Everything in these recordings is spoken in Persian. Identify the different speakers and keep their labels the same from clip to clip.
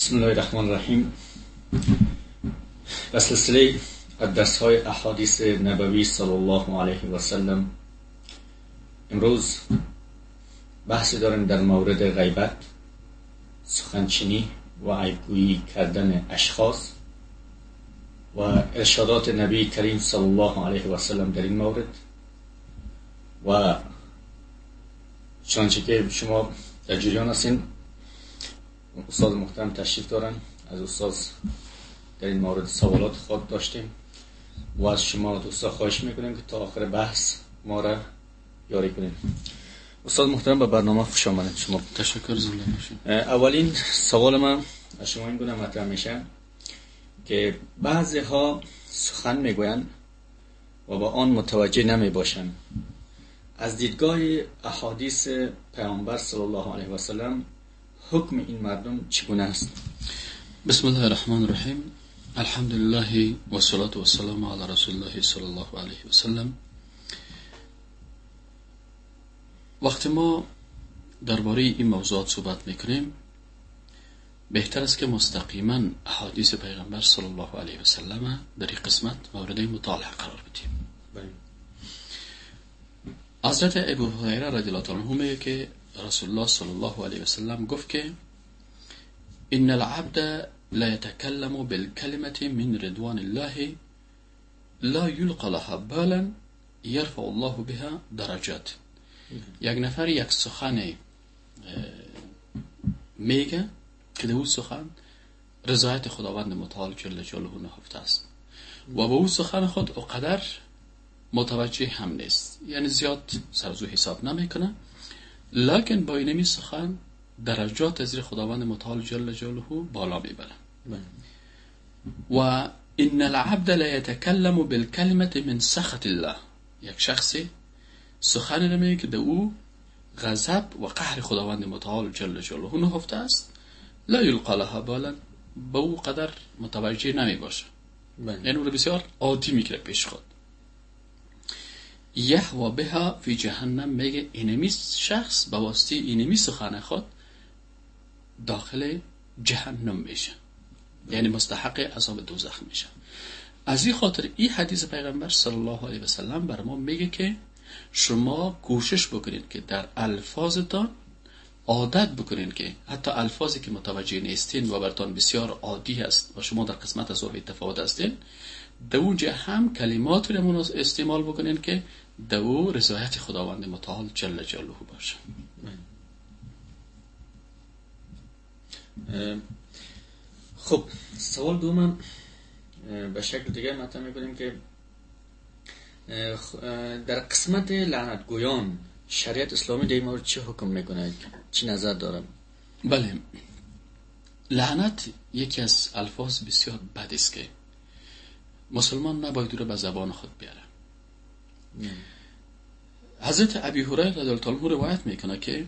Speaker 1: بسم الله الرحمن الرحیم و سلسله درس های احادیث نبوی صلی الله علیه و سلم امروز بحثی داریم در مورد غیبت سخنچینی و عیبگویی کردن اشخاص و ارشادات نبی کریم صلی الله علیه و سلم در این مورد و چنانچه که شما در جریان هستین استاد محترم تشریف دارن. از استاد در این مورد سوالات خود داشتیم. و از شما دوستا خواهش می‌کنیم که تا آخر بحث ما را یاری کنیم. استاد محترم به برنامه خوش آمدید. شما
Speaker 2: تشکر زنده
Speaker 1: اولین سوال من از شما این گونه مطرح میشه که بعضی ها سخن می‌گویند و با آن متوجه نمی باشند از دیدگاه احادیث پیامبر صلی الله علیه و سلم حکم این مردم چگونه است؟
Speaker 2: بسم الله الرحمن الرحیم. الحمد لله و صلات و سلام علی رسول الله صلی الله علیه و سلم. وقتی ما درباره این موضوعات صحبت می‌کنیم. بهتر است که مستقیما احادیث پیغمبر صلی الله علیه و سلم در این قسمت مورد مطالعه قرار بدیم.
Speaker 1: بله.
Speaker 2: حضرت ابو هریره رضی الله عنه میگه که رسول الله علیه و سلم گفت که إن العبد لا يتكلم بالكلمة من رضوان الله لا يلقى لها بالا يرفع الله بها درجات. یک نفر یک سخن میگه که در أو سخن رضایت خداوند متعال جل جلاله نهفته است. و به أو سخن خود أقدر متوجه هم نیست. یعنی زیاد سرزو حساب نمیکنه. لکن با اینمی سخن درجات از خداوند متعال جل جلاله بالا می‌بره و ان العبد لا يتكلم بالكلمه من سخط الله. یک شخصی سخنی نمیگه که او غضب و قهر خداوند متعال جل جلاله نهفته است. لا یلقى لها بالا به او قدر متوجه نمی باشه. یعنی او بسیار عادی می‌گیره پیش خود. یحوا بها فی جهنم میگه اینمی شخص به واسطه اینمی سخن خود داخل جهنم میشه. یعنی مستحق عذاب دوزخ میشه. از این خاطر این حدیث پیغمبر صلی الله علیه و سلم بر ما میگه که شما کوشش بکنید که در الفاظتان عادت بکنید که حتی الفاظی که متوجه نیستین و برتان بسیار عادی است و شما در قسمت از او تفاوت هستین در اونجا هم کلمات رو استعمال بکنین که در او رضایت خداوند متعال جل جلاله باشه.
Speaker 1: خب سوال دومم به شکل دیگه مطرح می‌کنیم که در قسمت لعنت گویان شریعت اسلامی در مورد چه حکم می‌کنه؟ چی نظر دارم؟
Speaker 2: بله. لعنت یکی از الفاظ بسیار بد است که مسلمان نباید رو به زبان خود بیاره. حضرت ابی هریره رضی الله عنه روایت می‌کنه که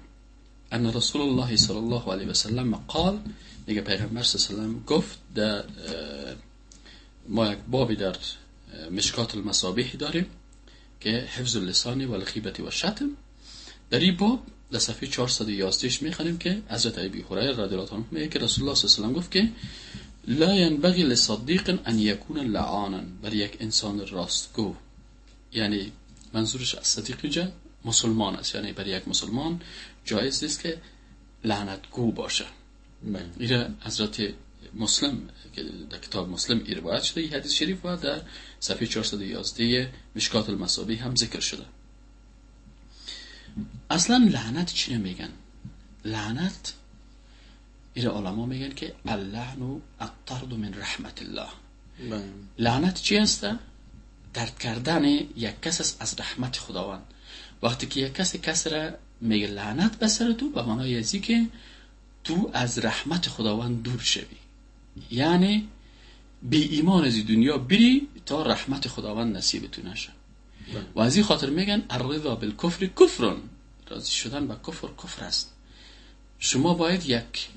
Speaker 2: ان رسول الله صلی الله علیه و سلم قال میگه پیغمبر صلی الله علیه و گفت در ما یک بابی در مشکات المصابیح داریم که حفظ اللسانی و الخیبت و شتم. در این باب در صفحه 411 می‌خوانیم که حضرت ابی هریره رضی الله عنه میگه که رسول الله صلی الله علیه و گفت که لا ينبغي لصديق ان يكون لعانا بر یک انسان راستگو. یعنی منظورش از صدیق اینجا مسلمان است. یعنی برای یک مسلمان جایز نیست که لعنتگو باشه. ایره حضرت مسلم که در کتاب مسلم ای روایت شده این حدیث شریف و در صفحه 411 مشکات المصابی هم ذکر شده. اصلا لعنت چی میگن؟ لعنت ایره علما میگن که اللعن الطرد من رحمت الله. لعنت چی است درد کردن یک کس از رحمت خداوند. وقتی که یک کسی کس را میگه لعنت به سر تو به معنای ازی که تو از رحمت خداوند دور شوی. یعنی بی ایمان از دنیا بری تا رحمت خداوند نصیب تو نشه. و از این خاطر میگن الرضا بالکفر کفرون راضی شدن به کفر کفر است. شما باید یک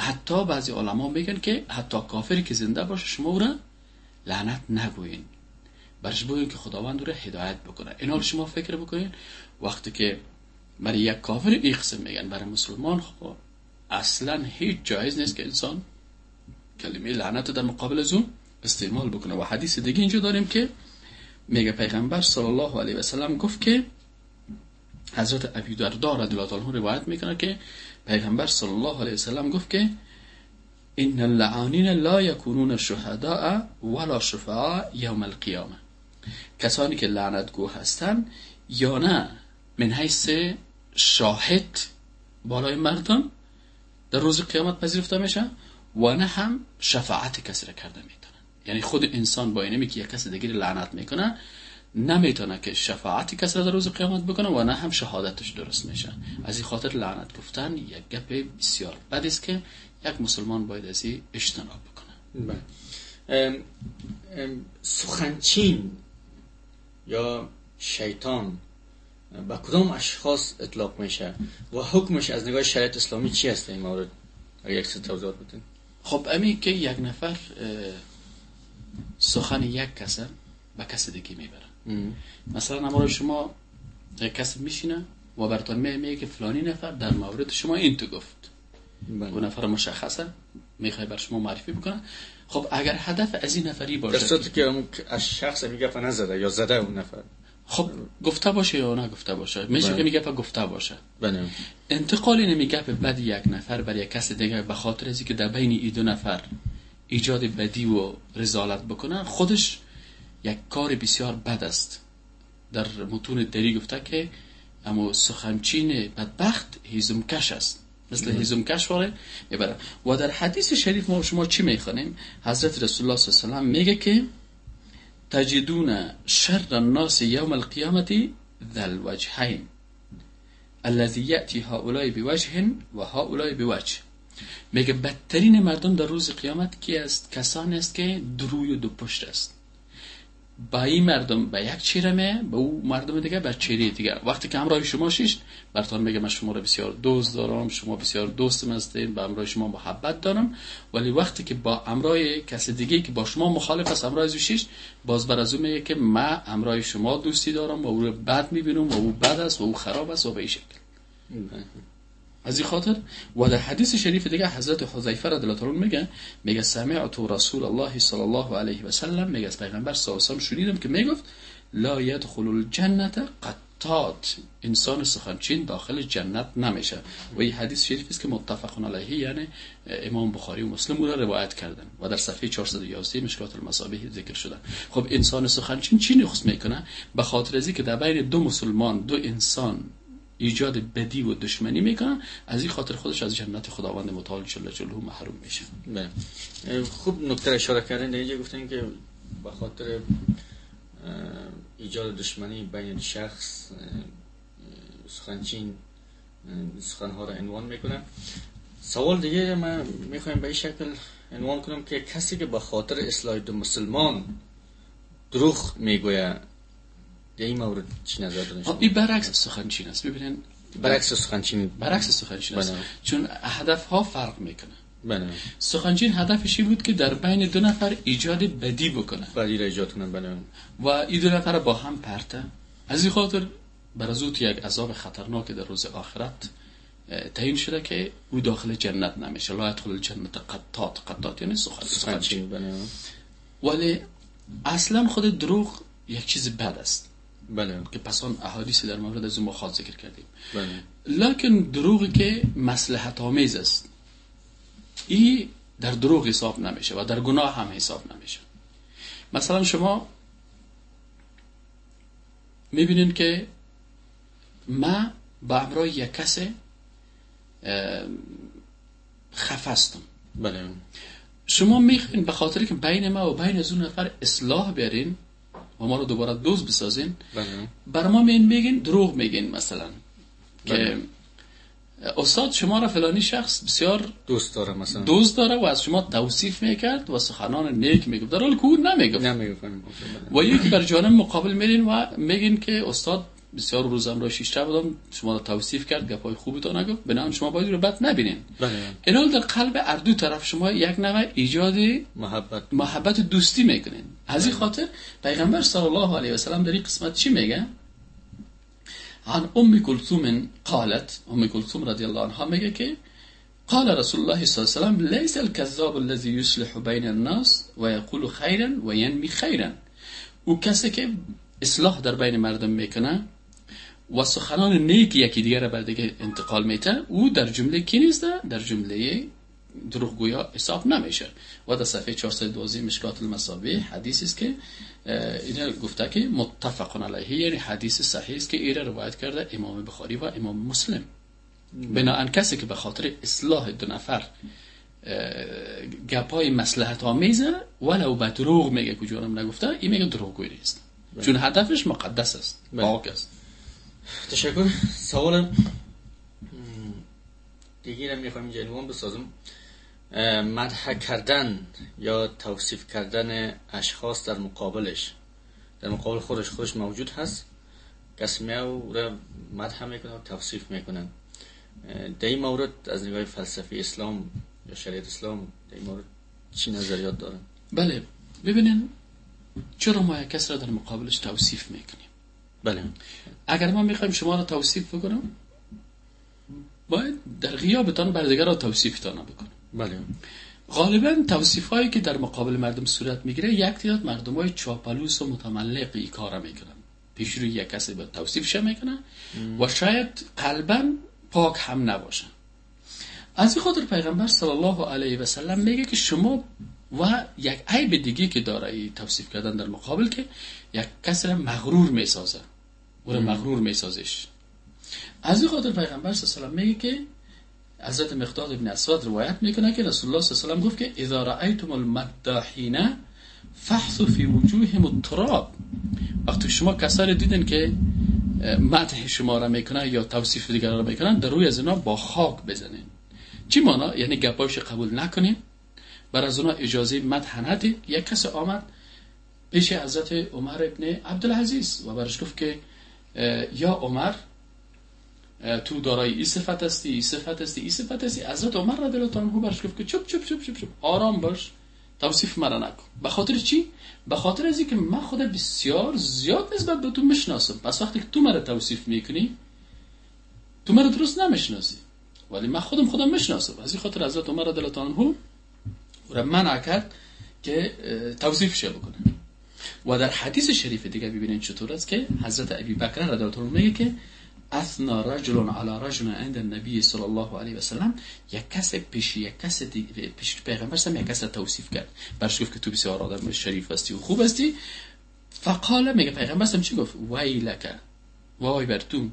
Speaker 2: حتی بعضی علما میگن که حتی کافری که زنده باشه شما او را لعنت نگوین. برش بگوین که خداوند رو هدایت بکنه. اینا شما فکر بکنین وقتی که برای یک کافر این قسم میگن برای مسلمان خب اصلا هیچ جایز نیست که انسان کلمه لعنت در مقابل از استعمال بکنه. و حدیث دیگه اینجا داریم که میگه پیغمبر صلی الله علیه و سلم گفت که حضرت ابی دردا رضی الله عنه روایت می‌کنه که پیغمبر صلی الله علیه و سلم گفت که ان اللعانین لا یکونون شهداء ولا شفعاء یوم القیامه. کسانی که لعنتگو هستن یا نه من حیث شاهد بالای مردم در روز قیامت پذیرفته میشه و نه هم شفاعت کسی را کرده می‌تونن یعنی خود انسان با اینمی که یک کسی دیگری لعنت می‌کنه. نمی‌تونه که شفاعتی کسی را در روز قیامت بکنه و نه هم شهادتش درست میشه. از این خاطر لعنت گفتن یک گپ بسیار بد است که یک مسلمان باید از این اجتناب بکنه.
Speaker 1: بله. سخنچین یا شیطان به کدام اشخاص اطلاق میشه و حکمش از نگاه شریعت اسلامی چی هست این مورد؟ اگر یک توضیحات بتین
Speaker 2: خب امی که یک نفر سخن یک کسه به کس دیگه می‌بره. مثلا امرای شما یک کس میشینه و براتون میگه که فلانی نفر در مورد شما این تو گفت. بله. و نفر مشخصه می‌خوای بر شما معرفی بکنه. خب اگر هدف از این نفری باشه
Speaker 1: در صورتی که از شخص میگه نزده یا زده اون نفر.
Speaker 2: خب گفته باشه یا نه گفته باشه. میشه که بله. میگه گفته باشه.
Speaker 1: بله.
Speaker 2: انتقال نمیگه به بعد یک نفر بر یک کس دیگه به خاطر از که در بین این دو نفر ایجاد بدی و رزالت بکنه. خودش یک کار بسیار بد است. در متون دری گفته که اما سخنچین بدبخت هیزمکش است. مثل هیزمکش واره می‌بره. و در حدیث شریف ما شما چی می‌خوانیم؟ حضرت رسول الله صلی الله علیه و میگه که تجدون شر الناس يوم القيامة ذا الوجهين الذي يأتي هؤلاء بوجه و هؤلاء بوجه. میگه بدترین مردم در روز قیامت کی است؟ کسان است که دروی و دو پشت است. با این مردم به یک چیرمه به او مردم دیگه به چیره دیگه. وقتی که همراه شما شیش برتان میگه من شما رو بسیار دوست دارم شما بسیار دوستم هستین با همراه شما محبت دارم. ولی وقتی که با همراه کسی دیگه که با شما مخالف است همراه شیش باز بر از میگه که من همراه شما دوستی دارم و او رو بد می‌بینم و او بد است و او خراب است و به این شکل. از این خاطر و در حدیث شریف دیگه حضرت حذیفه رضی الله عنه میگه میگه سمعت رسول الله صلی الله علیه و سلم میگه از پیغمبر صلی الله شنیدم که می‌گفت لا يدخل الجنه قطات. انسان سخنچین داخل جنت نمیشه. و این حدیث شریف است که متفق علیه یعنی امام بخاری و مسلم او روایت کردن و در صفحه 411 مشکلات المصابیح ذکر شده. خب انسان سخنچین چی نقص می‌کنه؟ به خاطر از که در بین دو مسلمان دو انسان ایجاد بدی و دشمنی می‌کنن. از این خاطر خودش از جنت خداوند متعال جل جلاله محروم میشه.
Speaker 1: بله. خوب نکته اشاره کردن. اینجا گفتن که به خاطر ایجاد دشمنی بین شخص سخنچین سخنها را عنوان می‌کنن. سوال دیگه من می‌خوایم به این شکل عنوان کنم که کسی که به خاطر اصلاح دو مسلمان دروغ می‌گوید در این مورد چی نظر دارین
Speaker 2: این برعکس سخنچین است. ببینین
Speaker 1: برعکس سخنچین.
Speaker 2: برعکس سخنچین است. بله. چون هدف ها فرق می‌کنه.
Speaker 1: بله.
Speaker 2: سخنچین هدفش بود که در بین دو نفر ایجاد بدی بکنه.
Speaker 1: بدی را ایجاد کنه بله.
Speaker 2: و این دو نفر با هم پرته. از این خاطر بر از یک عذاب خطرناک در روز آخرت تعیین شده که او داخل جنت نمیشه. لا يدخل الجنت قطات. قطات یعنی سخنچین.
Speaker 1: بله.
Speaker 2: ولی اصلا خود دروغ یک چیز بد است.
Speaker 1: بله.
Speaker 2: که پس آن احادیث در مورد از ما خواهد ذکر کردیم.
Speaker 1: بله.
Speaker 2: لکن دروغی که مصلحت آمیز است. این در دروغ حساب نمیشه و در گناه هم حساب نمیشه. مثلا شما می‌بینین که ما با امرای یک کس خفستم
Speaker 1: بله.
Speaker 2: شما می‌خواین به خاطر که بین ما و بین از اون نفر اصلاح بیارین و ما رو دوباره دوست بسازین.
Speaker 1: بله.
Speaker 2: بر ما میگین میگین دروغ میگین مثلا. که
Speaker 1: بله.
Speaker 2: استاد شما را فلانی شخص بسیار
Speaker 1: دوست داره مثلا.
Speaker 2: دوست داره و از شما توصیف می‌کرد و سخنان نیک می‌گفت. در حال که نمی‌گفت.
Speaker 1: نمی‌گفت.
Speaker 2: و یکی بر جانب مقابل میرین و میگین که استاد بسیار روزم را شیشته بودم شما را توصیف کرد گپای خوبی تو نگفت بنابراین شما باید رو بد نبینین.
Speaker 1: بله.
Speaker 2: اینال در قلب اردو طرف شما یک نوع ایجاد
Speaker 1: محبت.
Speaker 2: محبت دوستی می‌کنین. از این خاطر پیغمبر صلی الله علیه و سلم در این قسمت چی میگه؟ عن ام کلثوم قالت ام کلثوم رضی الله عنها میگه که قال رسول الله صلی الله علیه وسلم ليس الكذاب الذي يصلح بين الناس ويقول خيرا وينمي خيرا او کسی که اصلاح در بین مردم می‌کنه و سخنان نیک یکی دیگر بر دیگه انتقال میته او در جمله کی نیست؟ در جمله دروغگویا حساب نمیشه. و در صفحه 412 مشکات المصابیح حدیثی است که اینا گفته که متفق علیه یعنی حدیث صحیح است که ایره روایت کرده امام بخاری و امام مسلم. بناهن کسی که به خاطر اصلاح دو نفر گپای مسلحت آمیزه ولو به دروغ میگه کجورم نگفته این میگه دروغگوی نیست. بله. چون هدفش مقدس است بله. پاک است.
Speaker 1: تشکر. سوال دیگه رو می‌خوام اینجا بسازم. مدح کردن یا توصیف کردن اشخاص در مقابلش. در مقابل خودش خودش موجود هست. کسی او را مدح می‌کنه و توصیف می‌کنن در این مورد از نگاه فلسفه اسلام یا شریعت اسلام در این مورد چی نظریات دارن؟
Speaker 2: بله. ببینین چرا ما کس را در مقابلش توصیف می‌کنیم؟
Speaker 1: بله.
Speaker 2: اگر ما می‌خوایم شما را توصیف بکنم باید در غیابتان بر دیگر را توصیفتان بکنم.
Speaker 1: بله.
Speaker 2: غالبا توصیف هایی که در مقابل مردم صورت می‌گیره یک تعداد مردم های چاپلوس و متملق ای کار می‌کنن. پیش روی یک کسی به توصیفش می‌کنن و شاید قلبا پاک هم نباشن. از این خاطر پیغمبر صلی الله علیه و سلم میگه که شما و یک عیب دیگه که داره ای توصیف کردن در مقابل که یک کسی را مغرور می‌سازه او را مغرور میسازش. از این خاطر پیغمبر صلی الله علیه و میگه که حضرت مقداد ابن اسود روایت می‌کنه که رسول الله صلی الله علیه و گفت که اذا رأیتم المداحین فحثوا فی وجوههم التراب. وقتی شما کسانی دیدن که مدح شما را می‌کنه یا توصیف دیگر را می‌کنن در روی از اینا با خاک بزنین. چی مانا؟ یعنی گپایش قبول نکنین. بر از اونا اجازه مدح ندید یک کس آمد پیش حضرت عمر ابن عبدالعزیز و برش گفت که یا عمر تو دارای ای صفت هستی ای صفت هستی ای صفت هستی. حضرت عمر رضی الله عنه برش گفت که چپ چپ چپ چپ چپ. آرام باش توصیف مرا نکن. به خاطر چی؟ به خاطر از اینکه من خود بسیار زیاد نسبت به تو می‌شناسم. پس وقتی که تو مرا توصیف می‌کنی تو مرا درست نمی‌شناسی. ولی من خودم خودم می‌شناسم. از این خاطر حضرت عمر رضی الله عنه را منع کرد که توصیف شه بکنه. و در حدیث شریف دیگه ببینید چطور است که حضرت ابی بکر رضی الله عنه میگه که اثنا رجل على رجل عند النبي صلی الله علیه و سلم یک کس پیش یک کس پیش پیغمبر سم یک کس توصیف کرد. برش گفت که تو بسیار آدم شریف هستی و خوب هستی. فقال میگه پیغمبر سم چی گفت؟ ویلک. وای بر تو.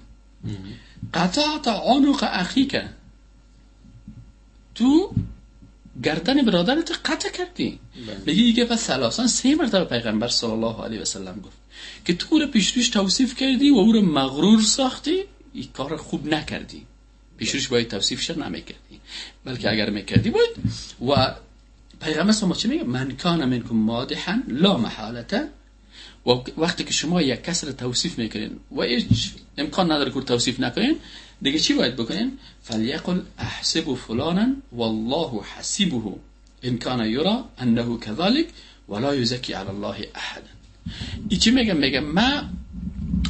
Speaker 2: قطعت عنق اخیک. تو گردن برادرت قطع کردی. میگه که پس سلاسان سه مرتبه پیغمبر صلی الله علیه و سلم گفت که تو رو پیش توصیف کردی و او رو مغرور ساختی. این کار خوب نکردی. پیش روش باید توصیفش نمی‌کردی. بلکه اگر می‌کردی باید. و پیغمبر ما چه میگه؟ من کان منکم مادحا لا محالته و وقتی که شما یک کس رو توصیف می‌کنین و هیچ امکان نداره که توصیف نکنین دیگه چی باید بکنین فلیقل احسب فلانا والله حسیبه ان کان یرا انه كذلك ولا یزکی علی الله احدا ای چی میگم؟ میگم ما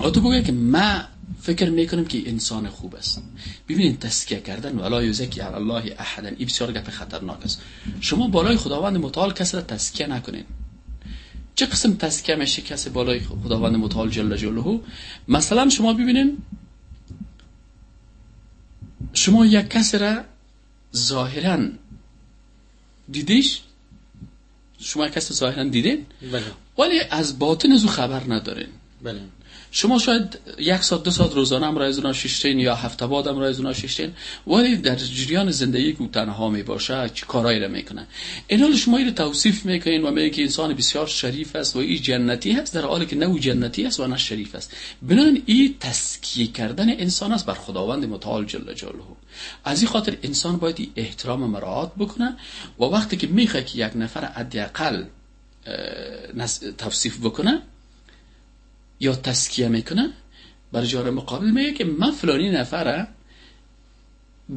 Speaker 2: تو بگه که ما فکر می‌کنم که انسان خوب است. ببینید تسکیه کردن ولا یزکی علی الله احدا این بسیار گپ خطرناک است. شما بالای خداوند متعال کسی را تسکیه نکنید چه قسم تسکیه میشه کسی بالای خداوند متعال جل جلاله؟ مثلا شما ببینید شما یک کسی را ظاهرا دیدیش شما کسی ظاهرا دیدین
Speaker 1: بله.
Speaker 2: ولی از باطن از او خبر ندارین
Speaker 1: بله.
Speaker 2: شما شاید یک ساعت دو ساعت روزانه هم رای اونا ششتین یا هفته بعد هم رای اونا ششتین ولی در جریان زندگی که تنها می باشه چی کارایی را می‌کنه؟ این حال شما رو توصیف می‌کنین و میگه که انسان بسیار شریف است و این جنتی هست در حالی که نه جنتی است و نه شریف است. بنان این تسکیه کردن انسان است بر خداوند متعال جل جلاله. از این خاطر انسان باید احترام مراعات بکنه و وقتی که می‌خواد که یک نفر حداقل توصیف بکنه یا تسکیه می‌کنه؟ بر جار مقابل میگه که من فلانی نفره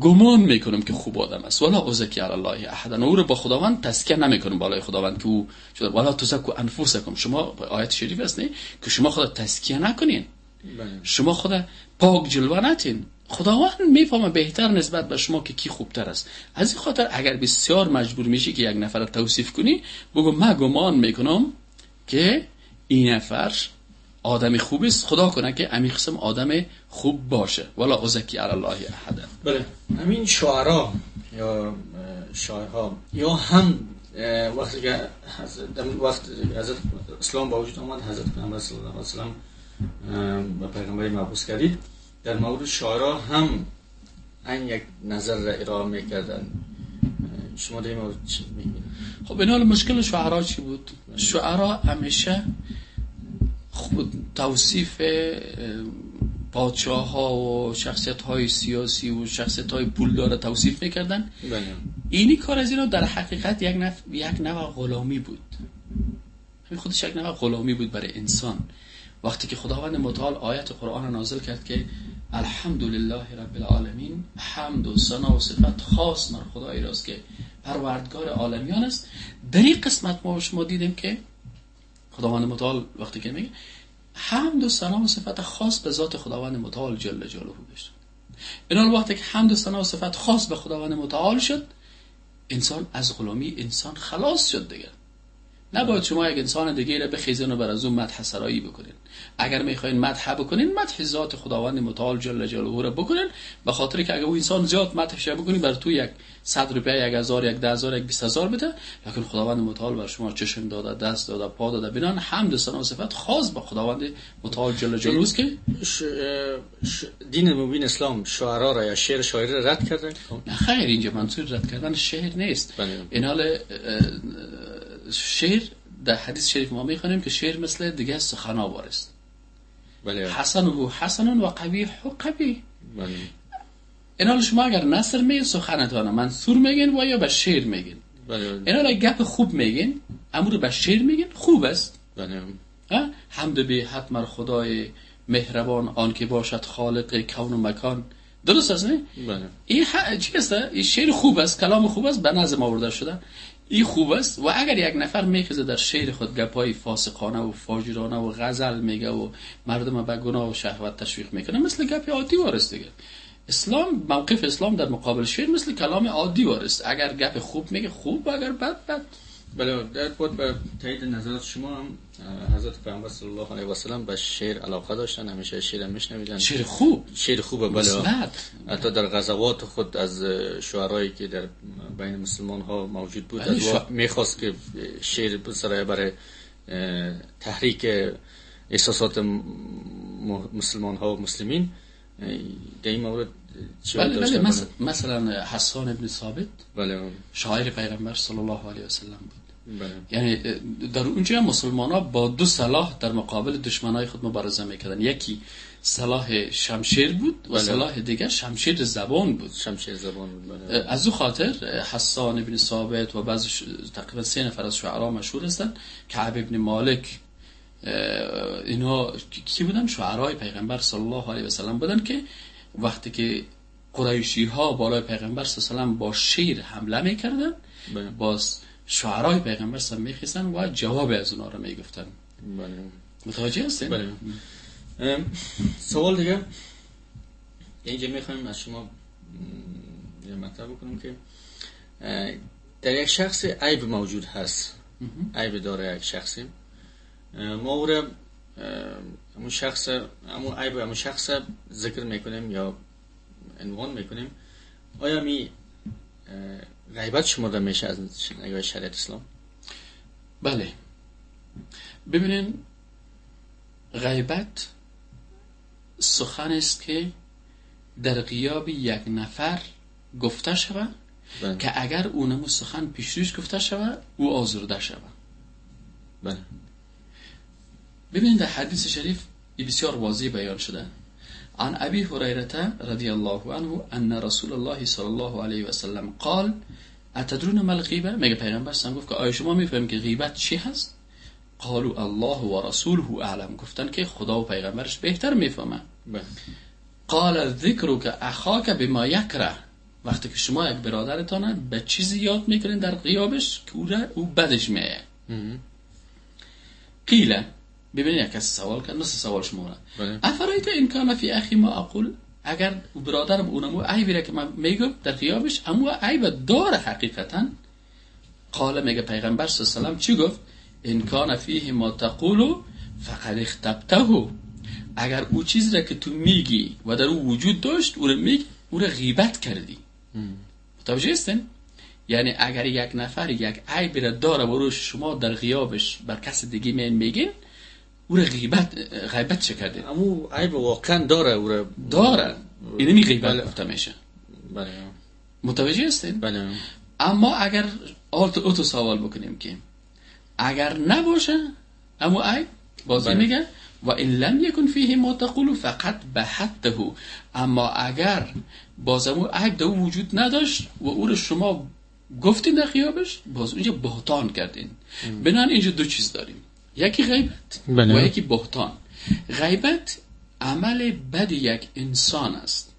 Speaker 2: گمان می‌کنم که خوب آدم است. ولا اوزکی علی الله احد او رو با خداوند تسکیه نمی‌کنم بالای خداوند که او شده ولا تزکو انفسکم. شما آیت شریف است نه؟ که شما خدا تسکیه نکنین.
Speaker 1: بله.
Speaker 2: شما خدا پاک جلوه نتین. خداوند می‌فهمه بهتر نسبت به شما که کی خوبتر است. از این خاطر اگر بسیار مجبور میشی که یک نفر توصیف کنی بگو من گمان می‌کنم که این نفر آدم خوب است. خدا کنه که امی قسم آدم خوب باشه. ولا ازکی علی الله احد.
Speaker 1: بله. همین شعرا یا شاعرها یا هم وقتی که وقت حضرت اسلام با وجود آمد حضرت پیامبر صلی الله علیه و سلم و پیغمبر مبعوث کردید. در مورد شاعرها هم این یک نظر را ارائه می‌کردن شما در مورد چی میگید
Speaker 2: خب این حال مشکل شعرا چی بود؟ شعرا همیشه خود توصیف پادشاه ها و شخصیت های سیاسی و شخصیت های پول داره توصیف می‌کردن.
Speaker 1: بله.
Speaker 2: اینی کار از اینو در حقیقت یک نوع یک نوع غلامی بود. خودش یک نوع غلامی بود برای انسان. وقتی که خداوند متعال آیت قرآن نازل کرد که الحمدلله رب العالمین حمد و ثنا و صفت خاص مر خدایی راست که پروردگار عالمیان است. در این قسمت ما شما دیدیم که خداوند متعال وقتی که میگه حمد و ثنا و صفت خاص به ذات خداوند متعال جل جلاله داشت. این وقتی که حمد و ثنا و صفت خاص به خداوند متعال شد انسان از غلامی انسان خلاص شد دیگه. نباید شما یک انسان دیگه را بخیزن و بر از اون مدح سرایی بکنین. اگر می‌خواین مدح بکنین مدح ذات خداوند متعال جل جلاله را بکنین به خاطر که اگر اون انسان زیاد مدحش بکنین بر تو یک 100 روپیه یک هزار یک ده هزار یک بیست هزار بده لکن خداوند متعال بر شما چشم داده دست داده پا داده. بنان حمد و ثنا صفت خاص به خداوند متعال جل جلاله. که
Speaker 1: ش... ش... دین مبین اسلام شعرا را یا شعر شاعری را رد کرده
Speaker 2: نه خیر اینجا منظور رد کردن شعر نیست.
Speaker 1: بله.
Speaker 2: این حال شعر در حدیث شریف ما می‌خوانیم که شعر مثل دیگه سخن آوار است.
Speaker 1: بله.
Speaker 2: حسن و حسن و قبیح و قبیح این حال شما اگر نصر میگین سخنتانه منصور میگین و یا به شعر میگین.
Speaker 1: بله.
Speaker 2: این حال اگر گپ خوب میگین امور به شعر میگین خوب است.
Speaker 1: بله؟
Speaker 2: حمد به حتمر خدای مهربان آن که باشد خالق کون و مکان. درست است نه؟
Speaker 1: بله.
Speaker 2: این ح... چی است؟ این شعر خوب است کلام خوب است به نظم آورده شده. این خوب است و اگر یک نفر میخزه در شعر خود گپای فاسقانه و فاجرانه و غزل میگه و مردم به گناه و شهوت تشویق می‌کنه مثل گپ عادی وارست دیگه. اسلام موقف اسلام در مقابل شعر مثل کلام عادی وارست اگر گپ خوب میگه خوب اگر بد بد.
Speaker 1: بله در بود به تایید نظرات شما هم حضرت پیامبر صلی الله علیه و سلم به شعر علاقه داشتن همیشه شعر میشنویدن.
Speaker 2: شعر خوب.
Speaker 1: شعر خوبه بله. حتی در غزوات خود از شعرهایی که در بین مسلمان ها موجود بود
Speaker 2: بله،
Speaker 1: از
Speaker 2: شع-
Speaker 1: وا- می‌خواست که شعر بسرایه برای تحریک احساسات مسلمان ها و مسلمین در این مورد
Speaker 2: بله بله؟ مثلا, مثلا حسان ابن ثابت
Speaker 1: بله.
Speaker 2: شاعر پیغمبر صلی الله علیه و سلم بود.
Speaker 1: بله.
Speaker 2: یعنی در اونجا مسلمان ها با دو سلاح در مقابل دشمنای خود مبارزه می‌کردن. یکی سلاح شمشیر بود و
Speaker 1: بله.
Speaker 2: سلاح دیگر شمشیر زبان بود.
Speaker 1: شمشیر زبان بود بله.
Speaker 2: از او خاطر حسان ابن ثابت و بعض ش- تقریبا سه نفر از شعرا مشهور هستند. کعب ابن مالک اینا کی بودن؟ شعرای پیغمبر صلی الله علیه و سلم بودن که وقتی که قریشی ها بالای پیغمبر صلی الله علیه با شیر حمله می‌کردن
Speaker 1: بله.
Speaker 2: باز شعرای پیغمبر صلی الله علیه و جواب از اونا رو می‌گفتن.
Speaker 1: بله.
Speaker 2: متوجه هستین؟
Speaker 1: بله. سوال دیگه؟ اینجا می‌خوایم از شما یه مطلب بکنم که در یک شخص عیب موجود هست. عیب داره یک شخصی. ما او را همون شخص همون عیب همون شخص ذکر می‌کنیم یا عنوان می‌کنیم. آیا می غیبت شمرده میشه از نگاه شریعت اسلام؟
Speaker 2: بله. ببینین غیبت سخن است که در غیاب یک نفر گفته شود
Speaker 1: بله.
Speaker 2: که اگر اونمو سخن پیش روش گفته شود او آزرده شود
Speaker 1: بله.
Speaker 2: ببینید در حدیث شریف بسیار واضح بیان شده. عن ابي هريره رضي الله عنه ان رسول الله صلی الله علیه و سلم قال اتدرون ما الغیبه میگه پیغمبر سم گفت که آیا شما می‌فهمید که غیبت چی هست؟ قالوا الله و رسوله اعلم. گفتن که خدا و پیغمبرش بهتر می‌فهمن.
Speaker 1: بله.
Speaker 2: قال ذکر که اخاک بما یکره. وقتی که شما یک برادرتان به چیزی یاد می‌کنین در غیابش که او, بدش میه. قیله ببینید یک سوال کرد مثل سوال شما را
Speaker 1: بله.
Speaker 2: افرایت این کان فی اخی ما اقول اگر برادرم اونمو عیبی که من میگم در قیابش اما عیب داره حقیقتا. قال میگه پیغمبر صلی الله علیه چی گفت؟ ان کان فیه ما تقولو فقد اختبته. اگر او چیزی را که تو میگی و در او وجود داشت او را میگی او را غیبت کردی. متوجه هستین؟ یعنی اگر یک نفر یک عیب را داره و روش شما در غیابش بر کس دیگه می میگین او را غیبت غیبت چه کردین
Speaker 1: اما عیب واقعا داره او را
Speaker 2: داره اینه می غیبت
Speaker 1: بله.
Speaker 2: گفته میشه.
Speaker 1: بله.
Speaker 2: متوجه هستین؟
Speaker 1: بله.
Speaker 2: اما اگر آتو اوتو سوال بکنیم که اگر نباشه اما عیب بازی
Speaker 1: بله.
Speaker 2: میگه و این لم یکن فیه ما تقول فقط بحته اما اگر بازمو عیب در او وجود نداشت و او رو شما گفتین در خیابش باز اونجا بهتان کردین. بنان اینجا دو چیز داریم. یکی غیبت.
Speaker 1: بله.
Speaker 2: و یکی بهتان. غیبت عمل بد یک انسان است.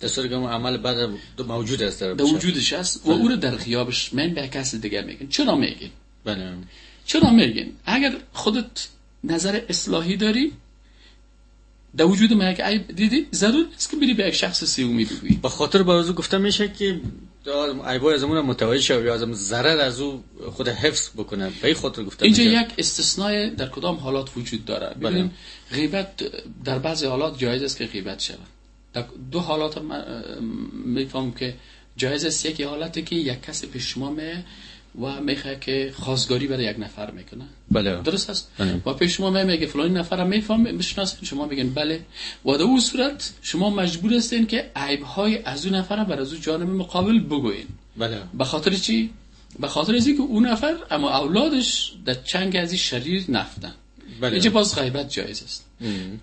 Speaker 1: در صورتی که عمل بعد موجود است در
Speaker 2: در وجودش است و او رو در خیابش من به کسی دیگه میگن. چرا میگین
Speaker 1: بله.
Speaker 2: چرا میگین اگر خودت نظر اصلاحی داری در وجود من یک عیب دیدی ضرور نیست که بری به یک شخص سومی بگویی.
Speaker 1: به خاطر بازو گفته میشه که عیبای از اون متوجه شد یا از ضرر از او خود حفظ بکنه. به این خاطر گفته
Speaker 2: اینجا یک استثناء در کدام حالات وجود داره؟ ببینیم غیبت در بعضی حالات جایز است که غیبت شود. در دو حالات می‌فهمم که جایز است. یکی حالتی که یک کسی پیش شما می و می‌خواد که خواستگاری برای یک نفر می‌کنه.
Speaker 1: بله.
Speaker 2: درست است؟
Speaker 1: بله.
Speaker 2: و پیش شما می میگه فلانی نفر میفهم می‌شناسین؟ شما میگن بله. و در اون صورت شما مجبور هستین که عیب های از اون نفر بر از اون جانب مقابل بگوین
Speaker 1: بله.
Speaker 2: به خاطر چی؟ به خاطر از اینکه اون نفر اما اولادش در چنگ از این شریر نفتن.
Speaker 1: بله.
Speaker 2: اینجا باز غیبت جایز است.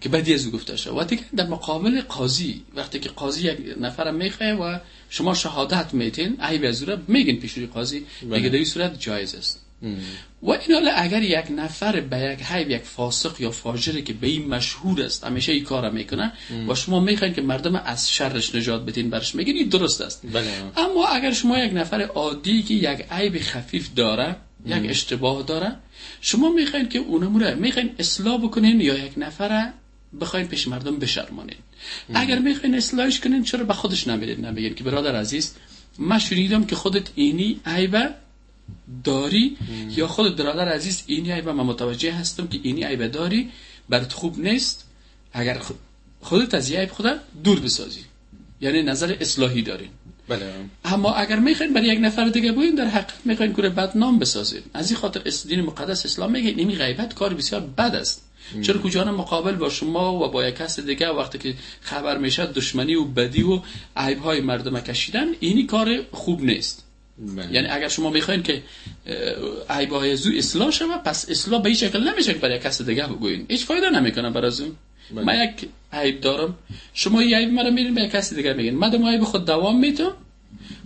Speaker 2: که بدی از او گفته شد و دیگه در مقابل قاضی وقتی که قاضی یک نفر می‌خواه و شما شهادت میتین او را میگین پیش روی قاضی
Speaker 1: بله.
Speaker 2: دیگه در صورت جایز است. و این حالا اگر یک نفر به یک حیب یک فاسق یا فاجری که به این مشهور است همیشه این کار می‌کنه و شما می‌خواین که مردم از شرش نجات بدین برش میگین این درست است.
Speaker 1: بله.
Speaker 2: اما اگر شما یک نفر عادی که یک عیب خفیف داره یک اشتباه داره شما می‌خواین که اونمو رو می‌خواین اصلاح بکنین یا یک نفر بخواین پیش مردم بشرمانین. اگر می‌خواین اصلاحش کنین چرا به خودش نمیرین؟ نمیگین که برادر عزیز من شنیدم که خودت اینی عیبه داری یا خودت برادر عزیز اینی عیبه من متوجه هستم که اینی عیبه داری برات خوب نیست. اگر خودت از عیب خودت دور بسازی. یعنی نظر اصلاحی دارین.
Speaker 1: بله.
Speaker 2: اما اگر می‌خواین برای یک نفر دیگه بگین در حق می‌خواین که بدنام بسازید از این خاطر دین مقدس اسلام میگه این غیبت کار بسیار بد است. چرا کجا مقابل با شما و با یک کس دیگه وقتی که خبر میشه دشمنی و بدی و عیب های مردم کشیدن اینی کار خوب نیست.
Speaker 1: بله.
Speaker 2: یعنی اگر شما می‌خواین که عیب های زو اصلاح شود پس اصلاح به این شکل نمیشه که برای کس دیگه بگوین هیچ فایده نمی‌کنه برای اون
Speaker 1: بله.
Speaker 2: من یک عیب دارم. شما یه عیب مرا میرین به کسی دیگه میگین. من دم عیب خود دوام میتم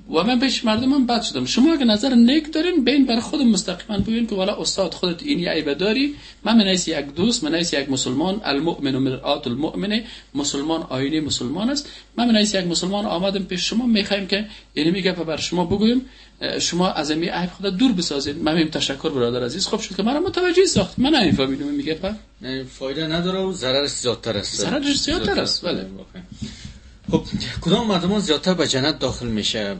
Speaker 2: و من پیش مردمم بد شدم. شما اگه نظر نیک دارین بین بر خود مستقیما بگین که والا استاد خودت این عیب داری من من یک دوست من یک مسلمان. المؤمن مرآت المؤمن مسلمان آینه مسلمان است. من من یک مسلمان. آمدم پیش شما. می‌خوایم که این میگه بر شما بگویم. شما از این عیب خود دور بسازید من میگم تشکر برادر عزیز. خوب شد که من متوجه ساخت. من نمیفهمیدم. میگه
Speaker 1: نه، فایده نداره و ضررش زیادتر است.
Speaker 2: ضررش زیادتر است، بله.
Speaker 1: خب کدام مردمان زیادتر به جنت داخل میشه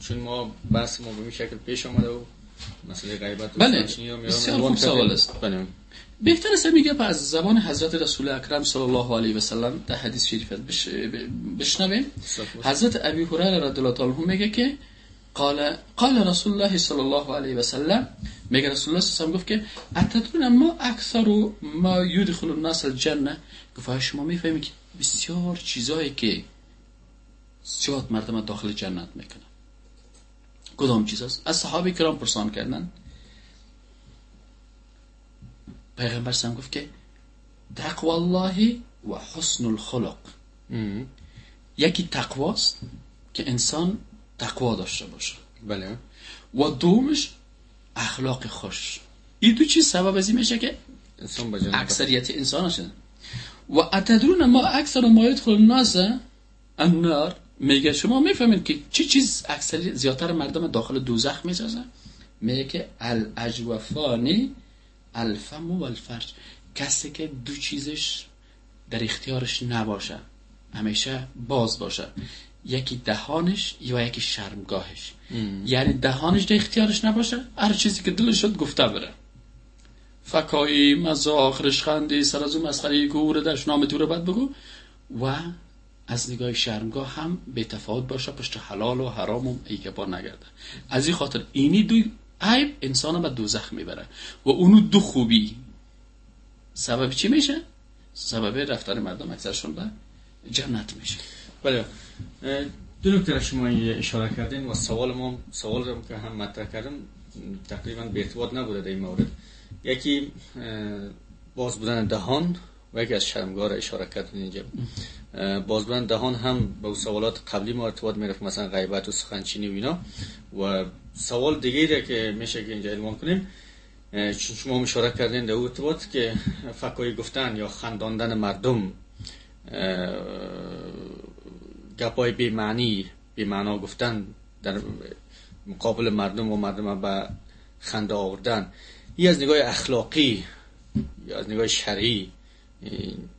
Speaker 1: چون ما بحث ما به شکل پیش آمده و مسئله غیبت و
Speaker 2: بله. بسیار خوب سوال. است.
Speaker 1: بله
Speaker 2: بهتر است میگه از زبان حضرت رسول اکرم صلی الله علیه و سلم در حدیث شریف بش... بشنویم حضرت ابی هریره رضی الله تعالی عنه میگه که قال قال رسول الله صلی الله علیه و سلم میگه رسول الله صلی الله علیه و سلم گفت که اتدرون ما اکثر ما یدخل الناس الجنه گفت شما می‌فهمید که بسیار چیزایی که زیاد مردم داخل جنت می‌کنن. کدام چیز است از صحابه کرام پرسان کردن. پیغمبر سم گفت که تقوا الله و حسن الخلق. یکی تقواست که انسان تقوا داشته باشه.
Speaker 1: بله.
Speaker 2: و دومش اخلاق خوش. این دو چیز سبب از این میشه که
Speaker 1: انسان
Speaker 2: اکثریت انسان شدن. و اتدرون ما اکثر ما یدخل الناس النار میگه شما می‌فهمید که چی چیز اکثر زیادتر مردم داخل دوزخ می‌سازن میگه که الاجوفانی الفم و الفرج. کسی که دو چیزش در اختیارش نباشه همیشه باز باشه. یکی دهانش یا یکی شرمگاهش. یعنی دهانش ده اختیارش نباشه هر چیزی که دلش شد گفته بره. فکایی مزاخ رشخندی سر از اون مسخره داشت نام تو رو بد بگو. و از نگاه شرمگاه هم به تفاوت باشه پشت حلال و حرام و ایگبار نگرده. از این خاطر اینی دو عیب انسان به دوزخ می‌بره. و اونو دو خوبی. سبب چی میشه؟ سبب رفتن مردم اکثرشون به جنت میشه.
Speaker 1: بله. دو نکته شما اشاره کردین و سوال ما سوال رو که هم مطرح کردم تقریبا به نبوده در این مورد. یکی باز بودن دهان و یکی از شرمگاه اشاره کردن اینجا. باز بودن دهان هم به سوالات قبلی ما ارتباط می‌رفت مثلا غیبت و سخنچینی و اینا. و سوال دیگه که میشه که اینجا علمان کنیم چون شما اشاره کردین در ارتباط که فکایی گفتن یا خنداندن مردم گپای بی معنی بی معنا گفتن در مقابل مردم و مردم به خنده آوردن. ای از نگاه اخلاقی یا از نگاه شرعی